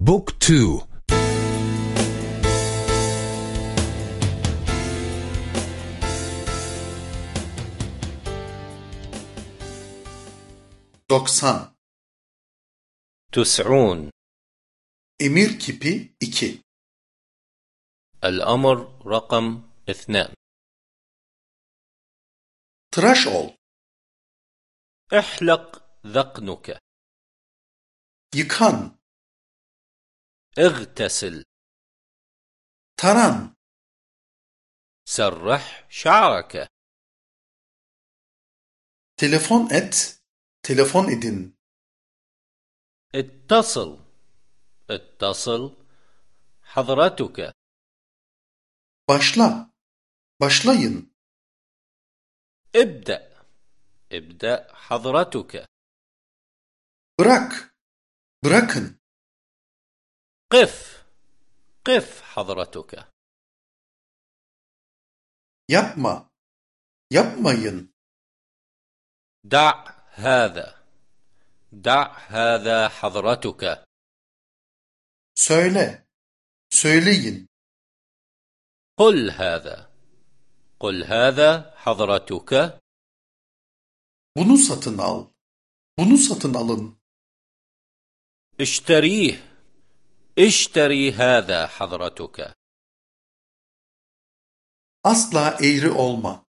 بوك تو. doksan. تسعون. Emir kipi 2 الأمر رقم اثنان. Tıraş ol, احلق ذقنك. Yıkan, اغتسل. ترن. سرح شعرك. تلفون ات. تلفون ادن. اتصل. اتصل حضرتك. başla başlayın ابدأ. ابدأ حضرتك. برك برك قف قف حضرتك. يبمأ يبماين دع هذا دع هذا حضرتك. سويلة سويلين قل هذا قل هذا حضرتك. bunu satın al bunu satın alın اشتريه. اشتري هذا حضرتك. Asla eğri olma,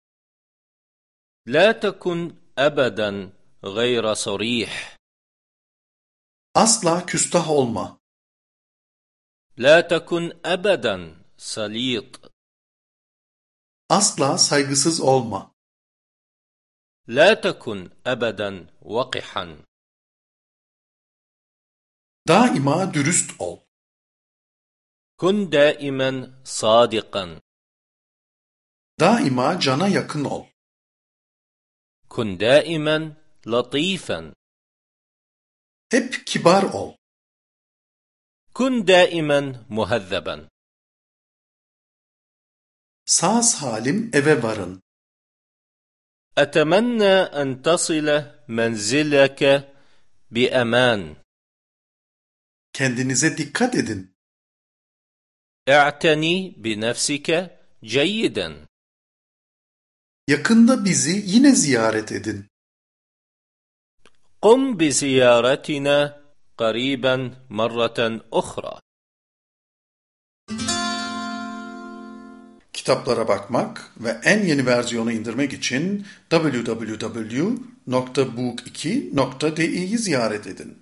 لا تكن أبدا غير صريح. Asla küstah olma, لا تكن أبدا سليط. Asla saygısız olma, لا تكن أبدا وقحا. Daima dürüst ol, كن دائما صادقا daima cana yakın ol, كن دائما لطيفا hep kibar ol, كن دائما مهذبا sağ salim eve varın, أتمنى أن تصل منزلك بأمان kendinize dikkat edin, اعتني بنفسك جيدا yakında bizi yine ziyaret edin. قم بزيارتنا قريبا مرة أخرى Kitaplara bakmak ve en yeni versiyonu indirmek için www.book2.de'yi ziyaret edin.